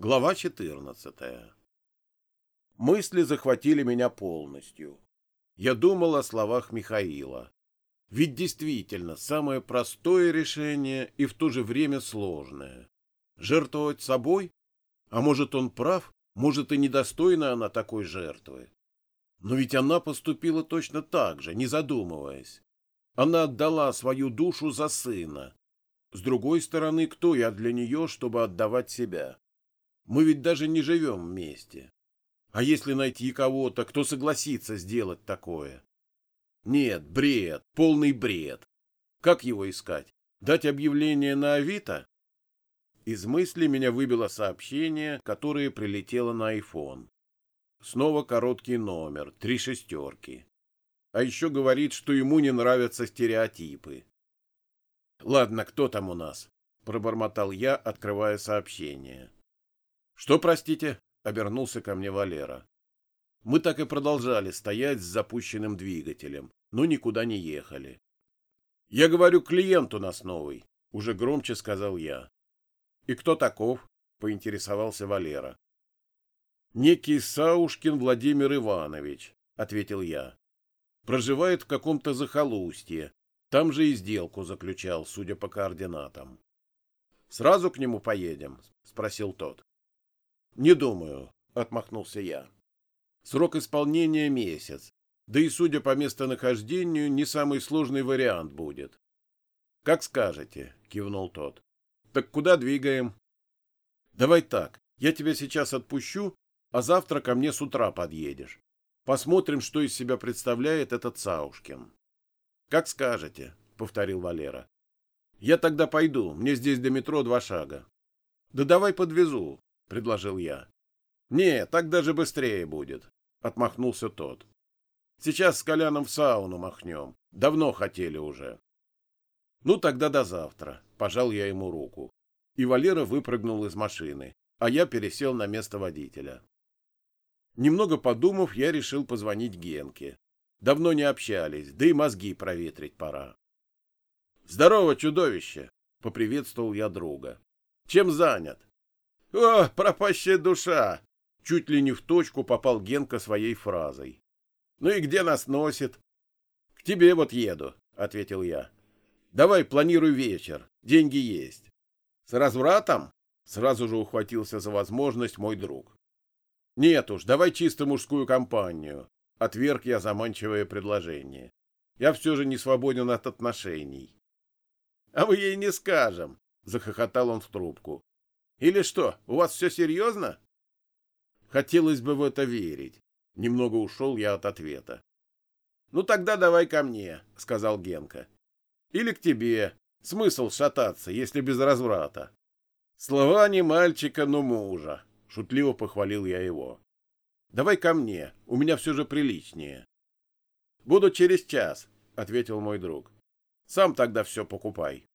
Глава 14. Мысли захватили меня полностью. Я думал о словах Михаила. Ведь действительно самое простое решение и в то же время сложное. Жертвовать собой? А может, он прав? Может, и недостойна она такой жертвы? Но ведь она поступила точно так же, не задумываясь. Она отдала свою душу за сына. С другой стороны, кто я для нее, чтобы отдавать себя? Мы ведь даже не живем вместе. А если найти кого-то, кто согласится сделать такое? Нет, бред, полный бред. Как его искать? Дать объявление на Авито? Из мысли меня выбило сообщение, которое прилетело на iPhone. Снова короткий номер, три шестерки. А еще говорит, что ему не нравятся стереотипы. Ладно, кто там у нас? Пробормотал я, открывая сообщение. «Что, простите?» — обернулся ко мне Валера. Мы так и продолжали стоять с запущенным двигателем, но никуда не ехали. «Я говорю, клиент у нас новый», — уже громче сказал я. «И кто таков?» — поинтересовался Валера. «Некий Саушкин Владимир Иванович», — ответил я. «Проживает в каком-то захолустье. Там же и сделку заключал, судя по координатам». «Сразу к нему поедем?» — спросил тот. Не думаю, отмахнулся я. Срок исполнения месяц. Да и судя по местонахождению, не самый сложный вариант будет. Как скажете, кивнул тот. Так куда двигаем? Давай так. Я тебя сейчас отпущу, а завтра ко мне с утра подъедешь. Посмотрим, что из себя представляет этот Саушкин. Как скажете, повторил Валера. Я тогда пойду, мне здесь до метро два шага. Да давай подвезу, — предложил я. «Не, так даже быстрее будет», — отмахнулся тот. «Сейчас с Коляном в сауну махнем. Давно хотели уже». «Ну, тогда до завтра», — пожал я ему руку. И Валера выпрыгнул из машины, а я пересел на место водителя. Немного подумав, я решил позвонить Генке. Давно не общались, да и мозги проветрить пора. «Здорово, чудовище!» — поприветствовал я друга. «Чем занят?» «О, пропащая душа!» Чуть ли не в точку попал Генка своей фразой. «Ну и где нас носит?» «К тебе вот еду», — ответил я. «Давай планируй вечер, деньги есть». «С развратом?» — сразу же ухватился за возможность мой друг. «Нет уж, давай чисто мужскую компанию», — отверг я заманчивое предложение. «Я все же не свободен от отношений». «А мы ей не скажем», — захохотал он в трубку. Или что, у вас все серьезно? Хотелось бы в это верить. Немного ушел я от ответа. Ну тогда давай ко мне, сказал Генка. Или к тебе. Смысл шататься, если без разврата. Слова не мальчика, но мужа, шутливо похвалил я его. Давай ко мне, у меня все же приличнее. Буду через час, ответил мой друг. Сам тогда все покупай.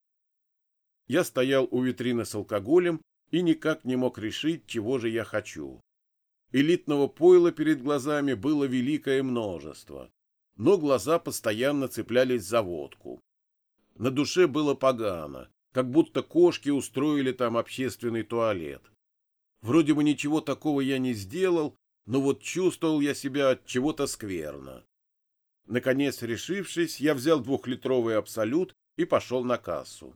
Я стоял у витрины с алкоголем и никак не мог решить, чего же я хочу. Элитного пойла перед глазами было великое множество, но глаза постоянно цеплялись за водку. На душе было погано, как будто кошки устроили там общественный туалет. Вроде бы ничего такого я не сделал, но вот чувствовал я себя от чего-то скверно. Наконец, решившись, я взял двухлитровый абсолют и пошел на кассу.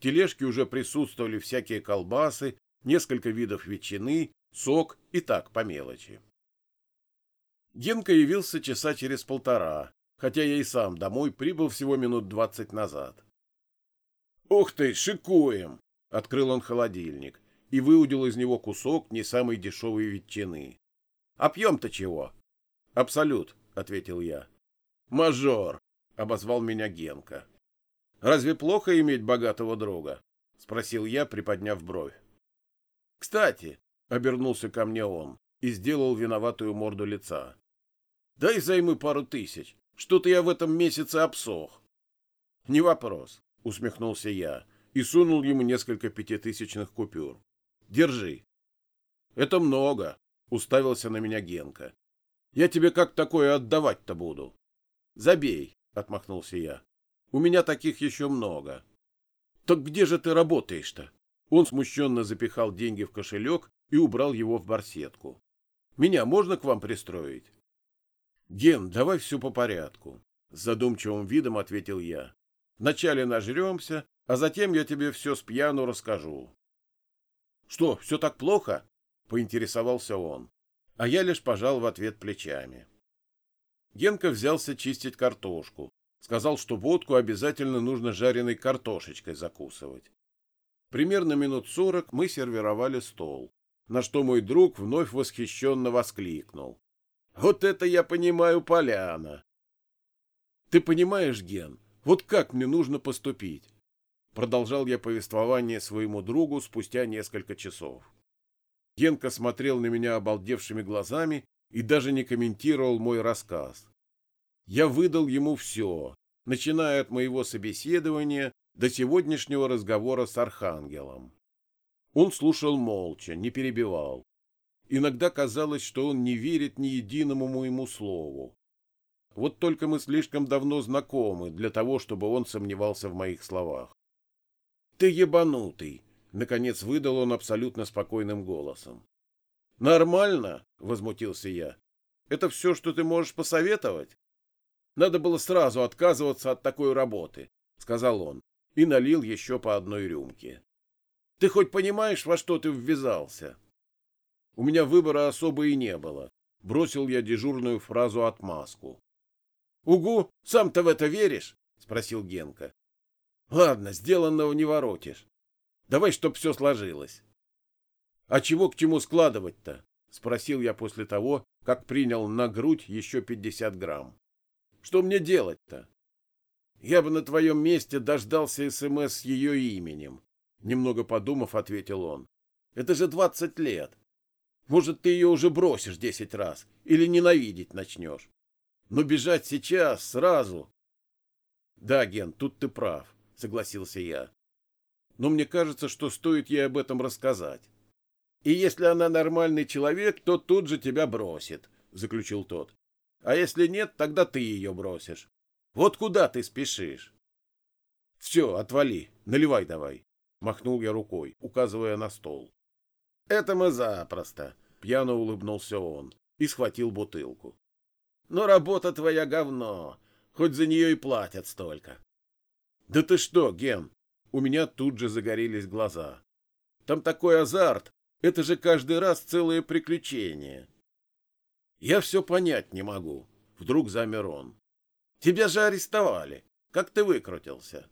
В тележке уже присутствовали всякие колбасы, несколько видов ветчины, сок и так по мелочи. Генка явился часа через полтора, хотя я и сам домой прибыл всего минут двадцать назад. «Ух ты, шикуем!» — открыл он холодильник и выудил из него кусок не самой дешевой ветчины. «А пьем-то чего?» «Абсолют», — ответил я. «Мажор», — обозвал меня Генка. Разве плохо иметь богатого друга? — спросил я, приподняв бровь. — Кстати, — обернулся ко мне он и сделал виноватую морду лица. — Дай займы пару тысяч. Что-то я в этом месяце обсох. — Не вопрос, — усмехнулся я и сунул ему несколько пятитысячных купюр. — Держи. — Это много, — уставился на меня Генка. — Я тебе как такое отдавать-то буду? — Забей, — отмахнулся я. У меня таких еще много. Так где же ты работаешь-то? Он смущенно запихал деньги в кошелек и убрал его в барсетку. «Меня можно к вам пристроить?» «Ген, давай все по порядку», — с задумчивым видом ответил я. «Вначале нажремся, а затем я тебе все с пьяну расскажу». «Что, все так плохо?» — поинтересовался он, а я лишь пожал в ответ плечами. Генка взялся чистить картошку, сказал, что водку обязательно нужно жареной картошечкой закусывать. Примерно минут сорок мы сервировали стол, на что мой друг вновь восхищенно воскликнул. «Вот это я понимаю, поляна!» «Ты понимаешь, Ген, вот как мне нужно поступить?» Продолжал я повествование своему другу спустя несколько часов. Генка смотрел на меня обалдевшими глазами и даже не комментировал мой рассказ. Я выдал ему все, начиная от моего собеседования до сегодняшнего разговора с Архангелом. Он слушал молча, не перебивал. Иногда казалось, что он не верит ни единому моему слову. Вот только мы слишком давно знакомы для того, чтобы он сомневался в моих словах. «Ты ебанутый!» — наконец выдал он абсолютно спокойным голосом. «Нормально?» — возмутился я. «Это все, что ты можешь посоветовать?» «Надо было сразу отказываться от такой работы», — сказал он и налил еще по одной рюмке. «Ты хоть понимаешь, во что ты ввязался?» У меня выбора особо и не было. Бросил я дежурную фразу отмазку. «Угу, сам-то в это веришь?» — спросил Генка. «Ладно, сделанного не воротишь. Давай, чтоб все сложилось». «А чего к чему складывать-то?» — спросил я после того, как принял на грудь еще пятьдесят грамм. «Что мне делать-то?» Я бы на твоем месте дождался СМС с ее именем. Немного подумав, ответил он. Это же двадцать лет. Может, ты ее уже бросишь десять раз или ненавидеть начнешь. Но бежать сейчас, сразу. Да, Ген, тут ты прав, согласился я. Но мне кажется, что стоит ей об этом рассказать. И если она нормальный человек, то тут же тебя бросит, заключил тот. А если нет, тогда ты ее бросишь. Вот куда ты спешишь? — Все, отвали, наливай давай, — махнул я рукой, указывая на стол. — Это мы запросто, — пьяно улыбнулся он и схватил бутылку. — Но работа твоя говно, хоть за нее и платят столько. — Да ты что, Ген, у меня тут же загорелись глаза. Там такой азарт, это же каждый раз целое приключение. Я все понять не могу, вдруг замер он. Тебя же арестовали. Как ты выкрутился?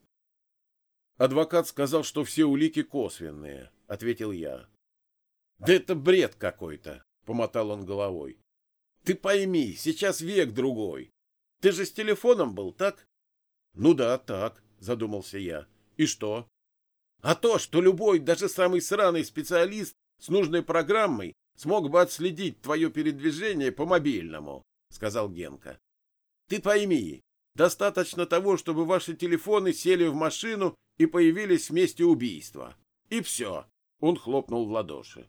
Адвокат сказал, что все улики косвенные, ответил я. Да это бред какой-то, помотал он головой. Ты пойми, сейчас век другой. Ты же с телефоном был, так? Ну да, так, задумался я. И что? А то, что любой, даже самый сраный специалист с нужной программой смог бы отследить твое передвижение по мобильному, сказал Генка. Ты пойми, достаточно того, чтобы ваши телефоны сели в машину и появились в месте убийства. И все. Он хлопнул в ладоши.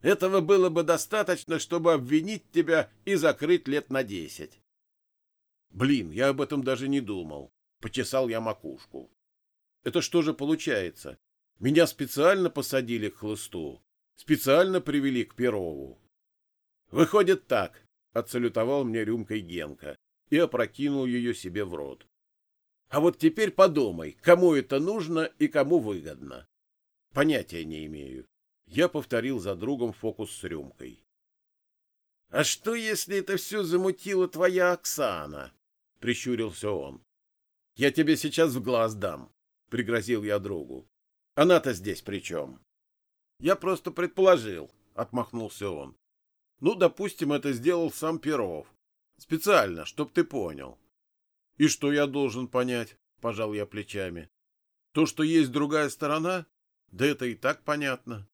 Этого было бы достаточно, чтобы обвинить тебя и закрыть лет на десять. Блин, я об этом даже не думал. Почесал я макушку. Это что же получается? Меня специально посадили к хлысту. Специально привели к Перову. Выходит так, — отсалютовал мне рюмкой Генка и опрокинул ее себе в рот. А вот теперь подумай, кому это нужно и кому выгодно. Понятия не имею. Я повторил за другом фокус с рюмкой. — А что, если это все замутила твоя Оксана? — прищурился он. — Я тебе сейчас в глаз дам, — пригрозил я другу. — Она-то здесь при чем? — Я просто предположил, — отмахнулся он. — Ну, допустим, это сделал сам Перов. Специально, чтоб ты понял. И что я должен понять? Пожал я плечами. То, что есть другая сторона? Да это и так понятно.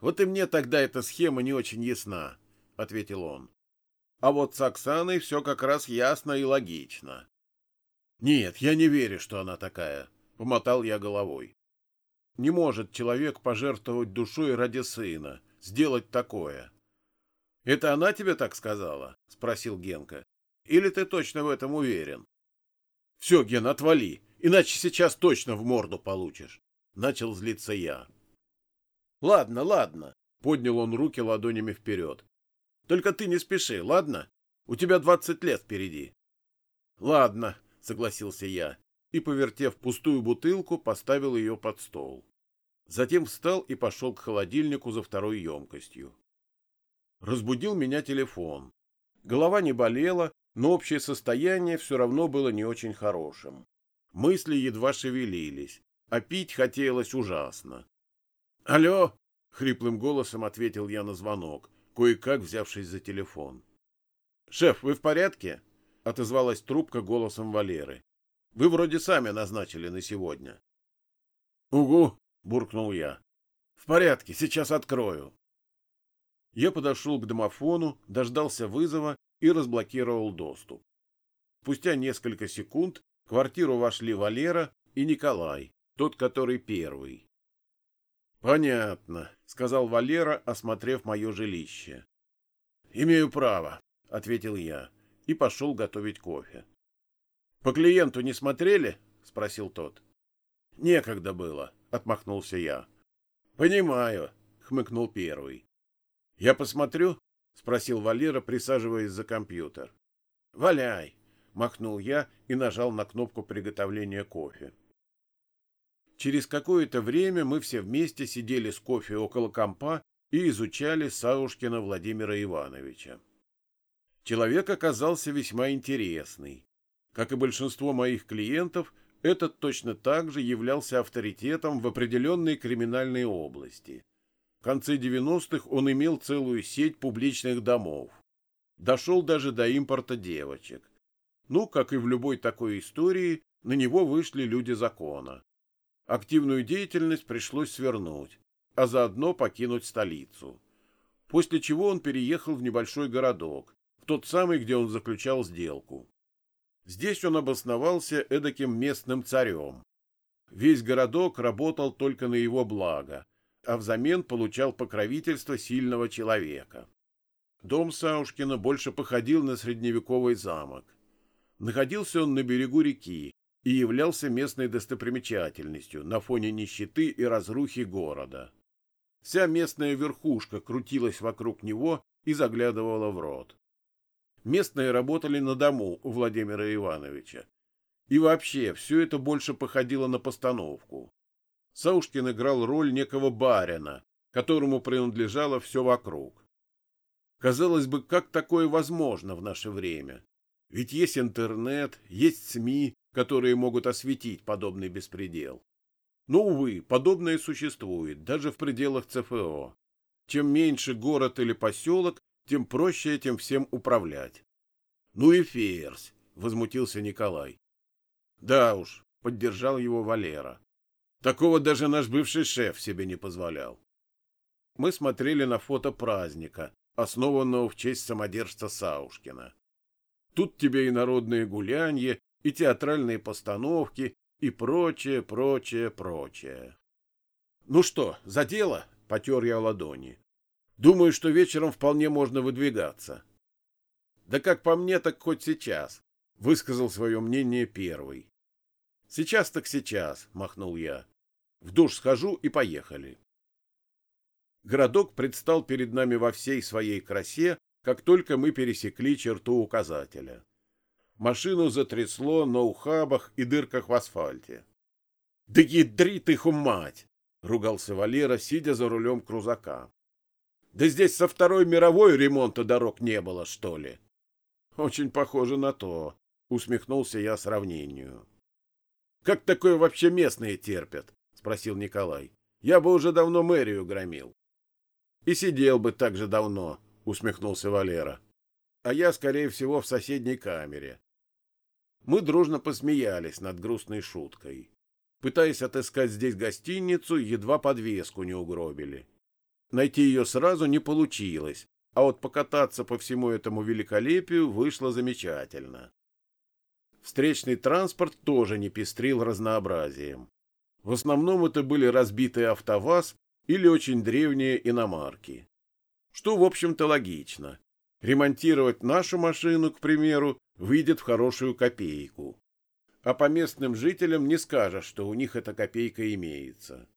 Вот и мне тогда эта схема не очень ясна, ответил он. А вот с Оксаной все как раз ясно и логично. Нет, я не верю, что она такая, помотал я головой. Не может человек пожертвовать душой ради сына, сделать такое. Это она тебе так сказала? спросил Генка. Или ты точно в этом уверен? Все, Ген, отвали, иначе сейчас точно в морду получишь, Начал злиться я. Ладно, ладно. Поднял он руки ладонями вперед. Только ты не спеши, ладно? У тебя двадцать лет впереди. Ладно, согласился я и, повертев пустую бутылку, поставил ее под стол. Затем встал и пошел к холодильнику за второй емкостью. Разбудил меня телефон. Голова не болела, но общее состояние все равно было не очень хорошим. Мысли едва шевелились, а пить хотелось ужасно. «Алло!» — хриплым голосом ответил я на звонок, кое-как взявшись за телефон. «Шеф, вы в порядке?» — отозвалась трубка голосом Валеры. «Вы вроде сами назначили на сегодня». «Угу!» — буркнул я. «В порядке, сейчас открою». Я подошел к домофону, дождался вызова и разблокировал доступ. Спустя несколько секунд в квартиру вошли Валера и Николай, тот, который первый. «Понятно», — сказал Валера, осмотрев мое жилище. «Имею право», — ответил я и пошел готовить кофе. «По клиенту не смотрели?» — спросил тот. «Некогда было», — отмахнулся я. «Понимаю», — хмыкнул первый. «Я посмотрю?» — спросил Валера, присаживаясь за компьютер. «Валяй!» — махнул я и нажал на кнопку приготовления кофе. Через какое-то время мы все вместе сидели с кофе около компа и изучали Саушкина Владимира Ивановича. Человек оказался весьма интересный. Как и большинство моих клиентов, этот точно так же являлся авторитетом в определенной криминальной области – конце 90-х он имел целую сеть публичных домов. Дошел даже до импорта девочек. Ну, как и в любой такой истории, на него вышли люди закона. Активную деятельность пришлось свернуть, а заодно покинуть столицу. После чего он переехал в небольшой городок, в тот самый, где он заключал сделку. Здесь он обосновался эдаким местным царем. Весь городок работал только на его благо – а взамен получал покровительство сильного человека. Дом Саушкина больше походил на средневековый замок. Находился он на берегу реки и являлся местной достопримечательностью на фоне нищеты и разрухи города. Вся местная верхушка крутилась вокруг него и заглядывала в рот. Местные работали на дому у Владимира Ивановича. И вообще, все это больше походило на постановку. Саушкин играл роль некого барина, которому принадлежало все вокруг. Казалось бы, как такое возможно в наше время? Ведь есть интернет, есть СМИ, которые могут осветить подобный беспредел. Но, увы, подобное существует, даже в пределах ЦФО. Чем меньше город или поселок, тем проще этим всем управлять. Ну и ферзь, — возмутился Николай. Да уж, — поддержал его Валера. Такого даже наш бывший шеф себе не позволял. Мы смотрели на фото праздника, основанного в честь самодержца Саушкина. Тут тебе и народные гулянья, и театральные постановки, и прочее, прочее, прочее. Ну что, за дело? Потер я ладони. Думаю, что вечером вполне можно выдвигаться. Да как по мне, так хоть сейчас, высказал свое мнение первый. Сейчас так сейчас, махнул я. В душ схожу и поехали. Городок предстал перед нами во всей своей красе, как только мы пересекли черту указателя. Машину затрясло на ухабах и дырках в асфальте. — Да ядрит их мать! — ругался Валера, сидя за рулем крузака. — Да здесь со Второй мировой ремонта дорог не было, что ли? — Очень похоже на то, — усмехнулся я сравнению. — Как такое вообще местные терпят? спросил Николай. Я бы уже давно мэрию громил. И сидел бы так же давно, усмехнулся Валера. А я, скорее всего, в соседней камере. Мы дружно посмеялись над грустной шуткой. Пытаясь отыскать здесь гостиницу, едва подвеску не угробили. Найти ее сразу не получилось, а вот покататься по всему этому великолепию вышло замечательно. Встречный транспорт тоже не пестрил разнообразием. В основном это были разбитые АвтоВАЗ или очень древние иномарки. Что, в общем-то, логично. Ремонтировать нашу машину, к примеру, выйдет в хорошую копейку. а по местным жителям не скажешь, что у них эта копейка имеется.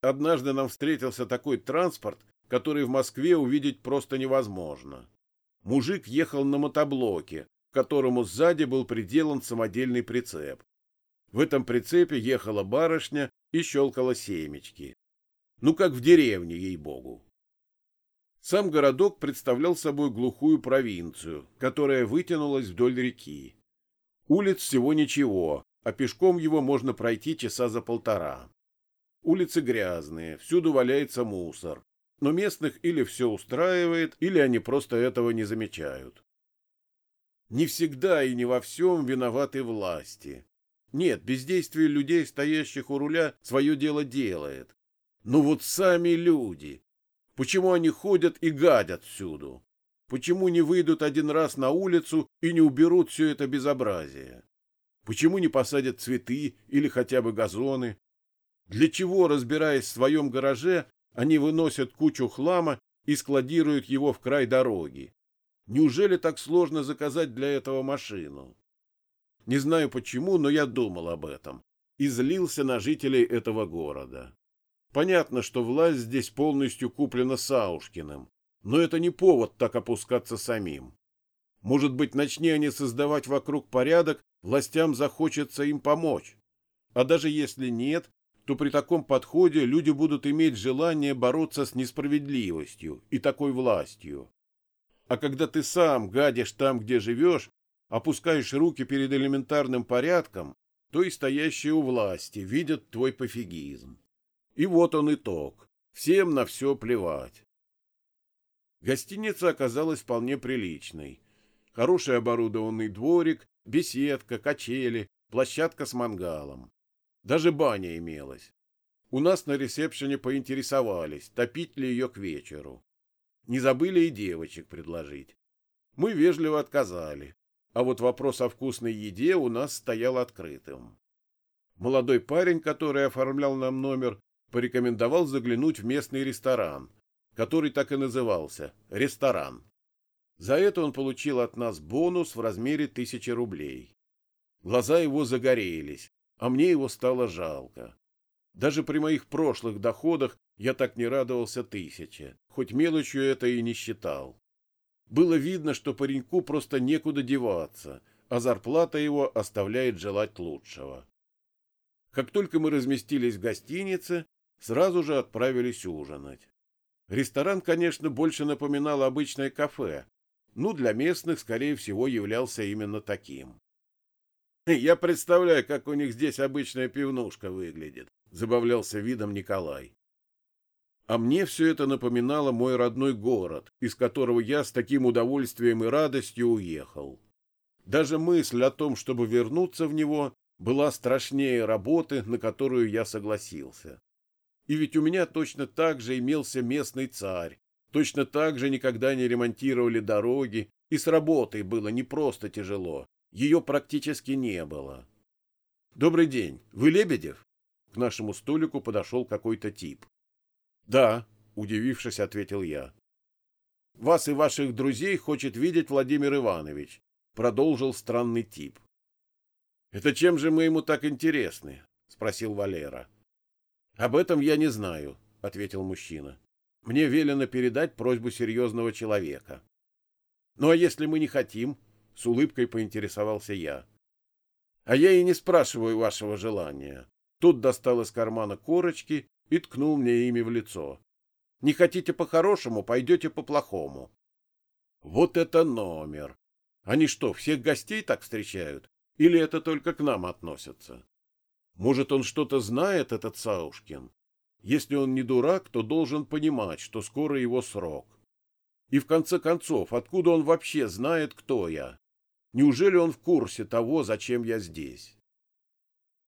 Однажды нам встретился такой транспорт, который в Москве увидеть просто невозможно. Мужик ехал на мотоблоке, к которому сзади был приделан самодельный прицеп. В этом прицепе ехала барышня и щелкала семечки. Ну, как в деревне, ей-богу. Сам городок представлял собой глухую провинцию, которая вытянулась вдоль реки. Улиц всего ничего, а пешком его можно пройти часа за полтора. Улицы грязные, всюду валяется мусор, но местных или все устраивает, или они просто этого не замечают. Не всегда и не во всем виноваты власти. Нет, бездействие людей, стоящих у руля, свое дело делает. Но вот сами люди. Почему они ходят и гадят всюду? Почему не выйдут один раз на улицу и не уберут все это безобразие? Почему не посадят цветы или хотя бы газоны? Для чего, разбираясь в своем гараже, они выносят кучу хлама и складируют его в край дороги. Неужели так сложно заказать для этого машину? Не знаю почему, но я думал об этом и злился на жителей этого города. Понятно, что власть здесь полностью куплена Саушкиным, но это не повод так опускаться самим. Может быть, начни они создавать вокруг порядок, властям захочется им помочь. А даже если нет, то при таком подходе люди будут иметь желание бороться с несправедливостью и такой властью. А когда ты сам гадишь там, где живешь, опускаешь руки перед элементарным порядком, то и стоящие у власти видят твой пофигизм. И вот он итог. Всем на все плевать. Гостиница оказалась вполне приличной. Хороший оборудованный дворик, беседка, качели, площадка с мангалом. Даже баня имелась. У нас на ресепшене поинтересовались, топить ли ее к вечеру. Не забыли и девочек предложить. Мы вежливо отказали, а вот вопрос о вкусной еде у нас стоял открытым. Молодой парень, который оформлял нам номер, порекомендовал заглянуть в местный ресторан, который так и назывался – ресторан. За это он получил от нас бонус в размере тысячи рублей. Глаза его загорелись, а мне его стало жалко. Даже при моих прошлых доходах я так не радовался тысяче, хоть мелочью это и не считал. Было видно, что пареньку просто некуда деваться, а зарплата его оставляет желать лучшего. Как только мы разместились в гостинице, сразу же отправились ужинать. Ресторан, конечно, больше напоминал обычное кафе, но для местных, скорее всего, являлся именно таким. Я представляю, как у них здесь обычная пивнушка выглядит, забавлялся видом Николай. А мне все это напоминало мой родной город, из которого я с таким удовольствием и радостью уехал. Даже мысль о том, чтобы вернуться в него, была страшнее работы, на которую я согласился. И ведь у меня точно так же имелся местный царь, точно так же никогда не ремонтировали дороги, и с работой было не просто тяжело, ее практически не было. «Добрый день. Вы Лебедев?» К нашему столику подошел какой-то тип. «Да», — удивившись, ответил я. «Вас и ваших друзей хочет видеть Владимир Иванович», — продолжил странный тип. «Это чем же мы ему так интересны?» — спросил Валера. «Об этом я не знаю», — ответил мужчина. «Мне велено передать просьбу серьезного человека». «Ну а если мы не хотим?» С улыбкой поинтересовался я. А я и не спрашиваю вашего желания. Тут достал из кармана корочки и ткнул мне ими в лицо. Не хотите по-хорошему, пойдете по-плохому. Вот это номер! Они что, всех гостей так встречают? Или это только к нам относятся? Может, он что-то знает, этот Саушкин? Если он не дурак, то должен понимать, что скоро его срок. И в конце концов, откуда он вообще знает, кто я? Неужели он в курсе того, зачем я здесь?